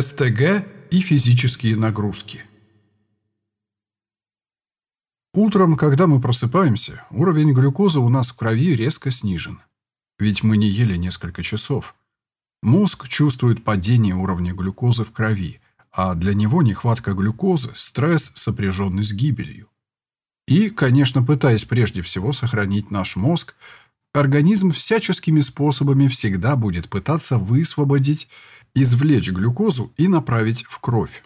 СТГ и физические нагрузки. Утром, когда мы просыпаемся, уровень глюкозы у нас в крови резко снижен. Ведь мы не ели несколько часов. Мозг чувствует падение уровня глюкозы в крови, а для него нехватка глюкозы – стресс, сопряженный с гибелью. И, конечно, пытаясь прежде всего сохранить наш мозг, организм всяческими способами всегда будет пытаться высвободить извлечь глюкозу и направить в кровь.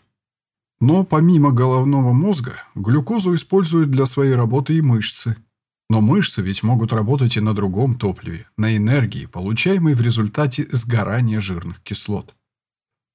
Но помимо головного мозга, глюкозу используют для своей работы и мышцы. Но мышцы ведь могут работать и на другом топливе, на энергии, получаемой в результате сгорания жирных кислот.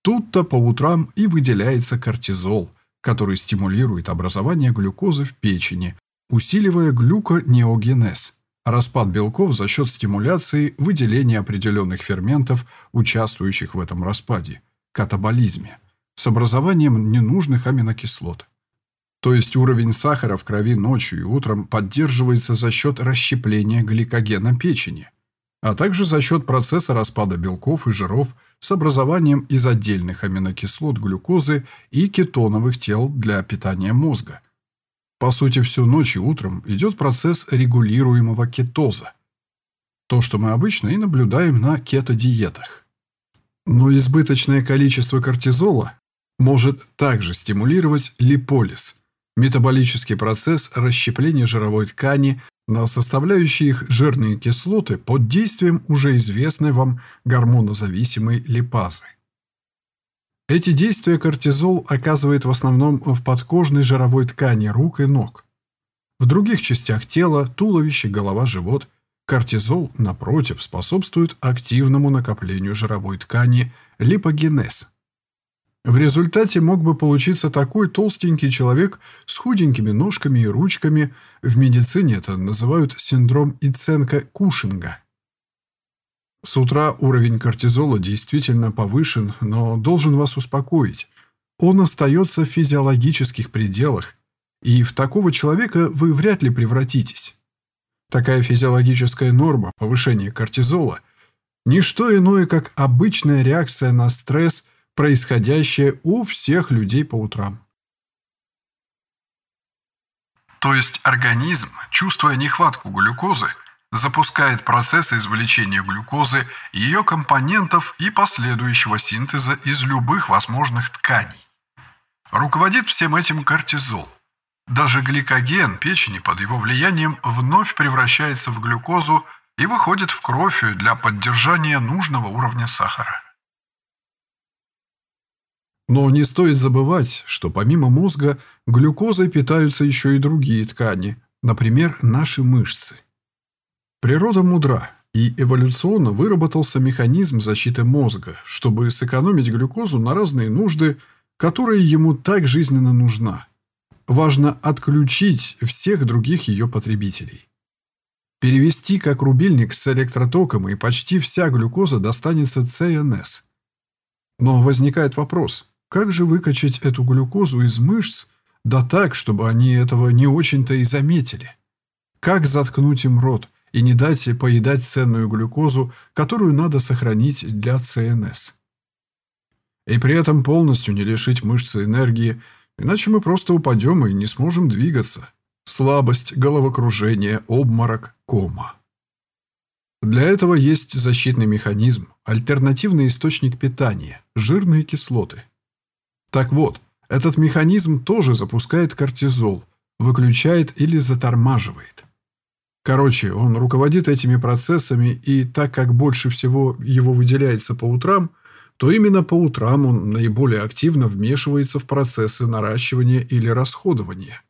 Тут-то по утрам и выделяется кортизол, который стимулирует образование глюкозы в печени, усиливая глюконеогенез – Распад белков за счет стимуляции выделения определенных ферментов, участвующих в этом распаде, катаболизме, с образованием ненужных аминокислот. То есть уровень сахара в крови ночью и утром поддерживается за счет расщепления гликогена печени, а также за счет процесса распада белков и жиров с образованием из отдельных аминокислот глюкозы и кетоновых тел для питания мозга – по сути, всю ночь и утром идет процесс регулируемого кетоза. То, что мы обычно и наблюдаем на кетодиетах. Но избыточное количество кортизола может также стимулировать липолиз – метаболический процесс расщепления жировой ткани на составляющие их жирные кислоты под действием уже известной вам гормонозависимой липазы. Эти действия кортизол оказывает в основном в подкожной жировой ткани рук и ног. В других частях тела, туловище, голова, живот, кортизол, напротив, способствует активному накоплению жировой ткани липогенез. В результате мог бы получиться такой толстенький человек с худенькими ножками и ручками, в медицине это называют синдром Иценко-Кушинга. С утра уровень кортизола действительно повышен, но должен вас успокоить. Он остается в физиологических пределах, и в такого человека вы вряд ли превратитесь. Такая физиологическая норма повышения кортизола – ничто иное, как обычная реакция на стресс, происходящая у всех людей по утрам. То есть организм, чувствуя нехватку глюкозы, запускает процесс извлечения глюкозы, ее компонентов и последующего синтеза из любых возможных тканей. Руководит всем этим кортизол. Даже гликоген печени под его влиянием вновь превращается в глюкозу и выходит в кровь для поддержания нужного уровня сахара. Но не стоит забывать, что помимо мозга глюкозой питаются еще и другие ткани, например, наши мышцы – Природа мудра, и эволюционно выработался механизм защиты мозга, чтобы сэкономить глюкозу на разные нужды, которые ему так жизненно нужна. Важно отключить всех других ее потребителей. Перевести как рубильник с электротоком, и почти вся глюкоза достанется ЦНС. Но возникает вопрос, как же выкачать эту глюкозу из мышц, да так, чтобы они этого не очень-то и заметили? Как заткнуть им рот – и не дать поедать ценную глюкозу, которую надо сохранить для ЦНС. И при этом полностью не лишить мышцы энергии, иначе мы просто упадем и не сможем двигаться. Слабость, головокружение, обморок, кома. Для этого есть защитный механизм, альтернативный источник питания – жирные кислоты. Так вот, этот механизм тоже запускает кортизол, выключает или затормаживает – Короче, он руководит этими процессами, и так как больше всего его выделяется по утрам, то именно по утрам он наиболее активно вмешивается в процессы наращивания или расходования.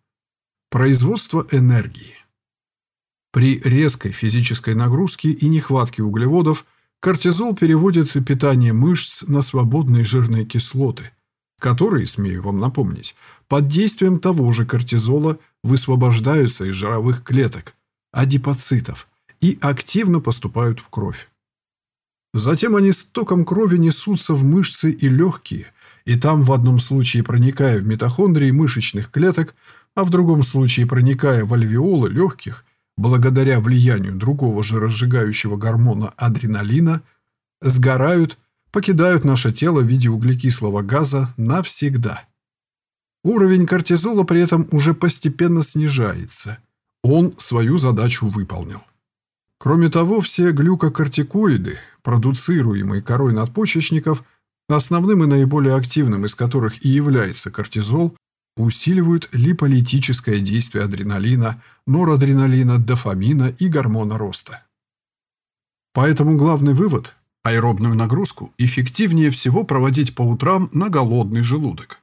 Производство энергии. При резкой физической нагрузке и нехватке углеводов кортизол переводит питание мышц на свободные жирные кислоты, которые, смею вам напомнить, под действием того же кортизола высвобождаются из жировых клеток – адипоцитов и активно поступают в кровь. Затем они с током крови несутся в мышцы и легкие, и там в одном случае проникая в митохондрии мышечных клеток, а в другом случае проникая в альвеолы легких, благодаря влиянию другого же разжигающего гормона адреналина, сгорают, покидают наше тело в виде углекислого газа навсегда. Уровень кортизола при этом уже постепенно снижается. Он свою задачу выполнил. Кроме того, все глюкокортикоиды, продуцируемые корой надпочечников, основным и наиболее активным из которых и является кортизол, усиливают липолитическое действие адреналина, норадреналина, дофамина и гормона роста. Поэтому главный вывод – аэробную нагрузку эффективнее всего проводить по утрам на голодный желудок.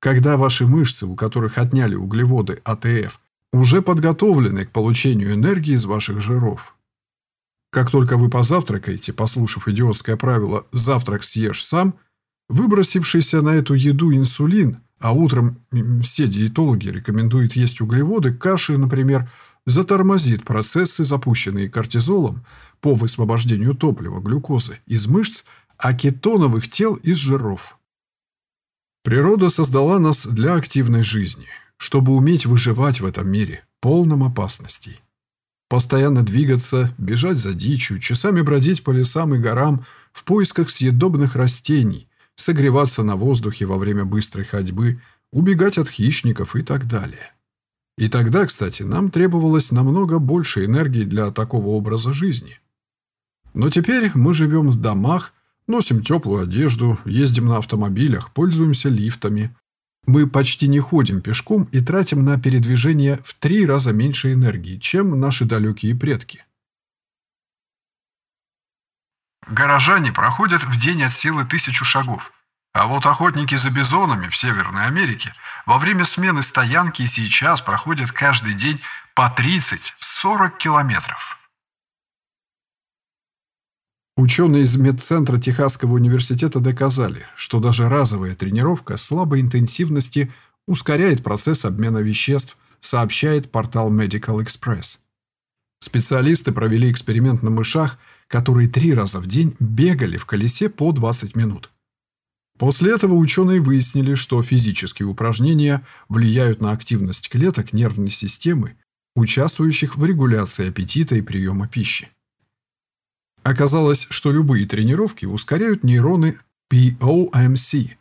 Когда ваши мышцы, у которых отняли углеводы АТФ, уже подготовлены к получению энергии из ваших жиров. Как только вы позавтракаете, послушав идиотское правило «завтрак съешь сам», выбросившийся на эту еду инсулин, а утром все диетологи рекомендуют есть углеводы, каши, например, затормозит процессы, запущенные кортизолом, по высвобождению топлива, глюкозы, из мышц, а кетоновых тел из жиров. Природа создала нас для активной жизни, чтобы уметь выживать в этом мире, полном опасностей. Постоянно двигаться, бежать за дичью, часами бродить по лесам и горам в поисках съедобных растений, согреваться на воздухе во время быстрой ходьбы, убегать от хищников и так далее. И тогда, кстати, нам требовалось намного больше энергии для такого образа жизни. Но теперь мы живем в домах, носим теплую одежду, ездим на автомобилях, пользуемся лифтами. Мы почти не ходим пешком и тратим на передвижение в три раза меньше энергии, чем наши далекие предки. Горожане проходят в день от силы тысячу шагов. А вот охотники за бизонами в Северной Америке во время смены стоянки сейчас проходят каждый день по 30-40 километров. Ученые из медцентра Техасского университета доказали, что даже разовая тренировка слабой интенсивности ускоряет процесс обмена веществ, сообщает портал Medical Express. Специалисты провели эксперимент на мышах, которые три раза в день бегали в колесе по 20 минут. После этого ученые выяснили, что физические упражнения влияют на активность клеток нервной системы, участвующих в регуляции аппетита и приема пищи. Оказалось, что любые тренировки ускоряют нейроны POMC,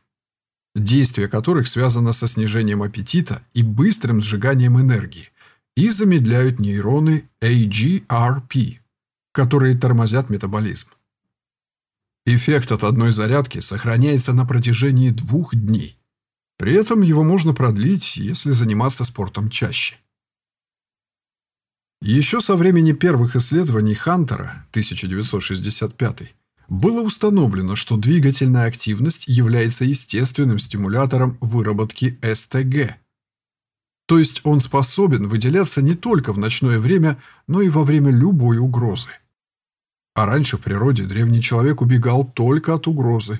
действие которых связано со снижением аппетита и быстрым сжиганием энергии, и замедляют нейроны AGRP, которые тормозят метаболизм. Эффект от одной зарядки сохраняется на протяжении двух дней. При этом его можно продлить, если заниматься спортом чаще. Еще со времени первых исследований Хантера, 1965, было установлено, что двигательная активность является естественным стимулятором выработки СТГ. То есть он способен выделяться не только в ночное время, но и во время любой угрозы. А раньше в природе древний человек убегал только от угрозы.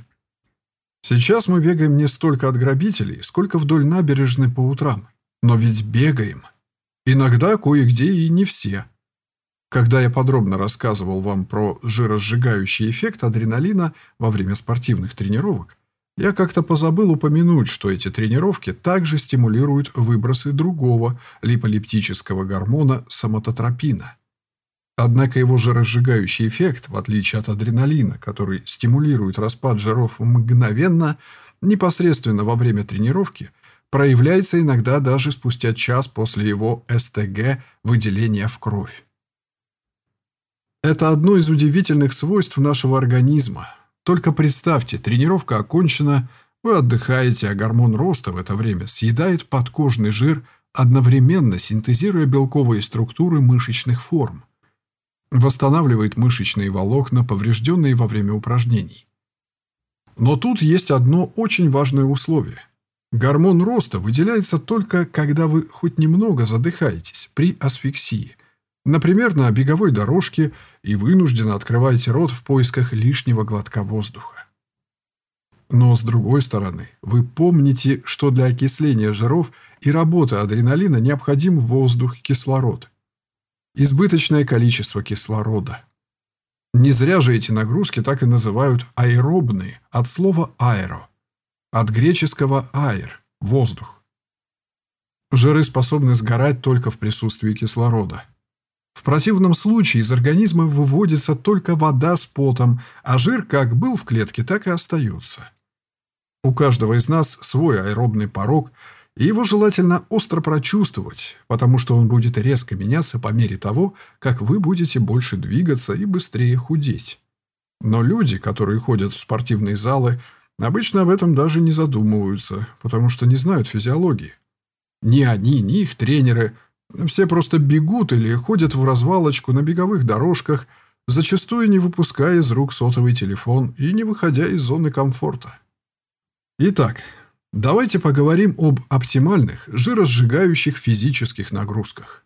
Сейчас мы бегаем не столько от грабителей, сколько вдоль набережной по утрам. Но ведь бегаем. Иногда кое-где и не все. Когда я подробно рассказывал вам про жиросжигающий эффект адреналина во время спортивных тренировок, я как-то позабыл упомянуть, что эти тренировки также стимулируют выбросы другого липолептического гормона соматотропина. Однако его жиросжигающий эффект, в отличие от адреналина, который стимулирует распад жиров мгновенно, непосредственно во время тренировки – проявляется иногда даже спустя час после его СТГ выделения в кровь. Это одно из удивительных свойств нашего организма. Только представьте, тренировка окончена, вы отдыхаете, а гормон роста в это время съедает подкожный жир, одновременно синтезируя белковые структуры мышечных форм. Восстанавливает мышечные волокна, поврежденные во время упражнений. Но тут есть одно очень важное условие – Гормон роста выделяется только, когда вы хоть немного задыхаетесь при асфиксии. Например, на беговой дорожке и вынужденно открываете рот в поисках лишнего глотка воздуха. Но с другой стороны, вы помните, что для окисления жиров и работы адреналина необходим воздух, кислород. Избыточное количество кислорода. Не зря же эти нагрузки так и называют аэробные, от слова «аэро», от греческого «аэр» – воздух. Жиры способны сгорать только в присутствии кислорода. В противном случае из организма выводится только вода с потом, а жир как был в клетке, так и остается. У каждого из нас свой аэробный порог, и его желательно остро прочувствовать, потому что он будет резко меняться по мере того, как вы будете больше двигаться и быстрее худеть. Но люди, которые ходят в спортивные залы, обычно об этом даже не задумываются, потому что не знают физиологии. Ни они, ни их тренеры – все просто бегут или ходят в развалочку на беговых дорожках, зачастую не выпуская из рук сотовый телефон и не выходя из зоны комфорта. Итак, давайте поговорим об оптимальных жиросжигающих физических нагрузках.